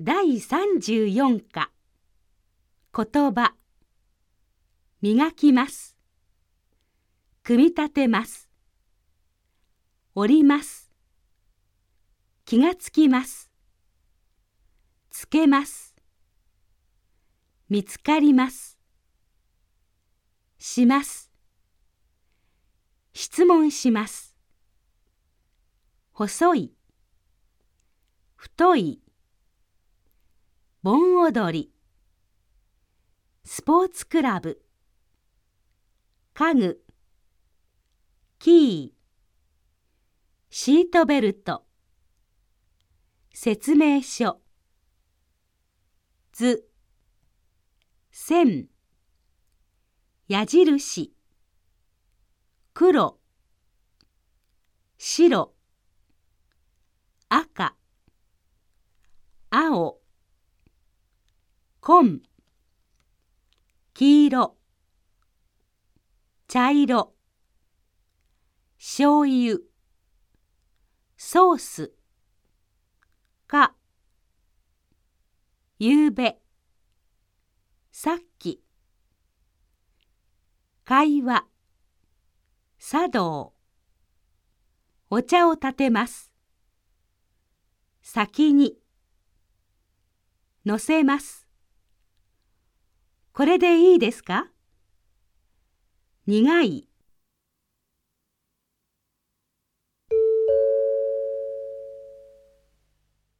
第34課。言葉。磨きます。組み立てます。折ります。気がつきます。つけます。見つかります。します。質問します。細い。太い。盆踊り。スポーツクラブ。家具。キー。シートベルト。説明書。図。線。矢印。黒。白。紺黄色。茶色。醤油。ソース。か。ゆうべ。さっき。会話。茶道。お茶を立てます。先に。乗せます。これでいいですか？苦い。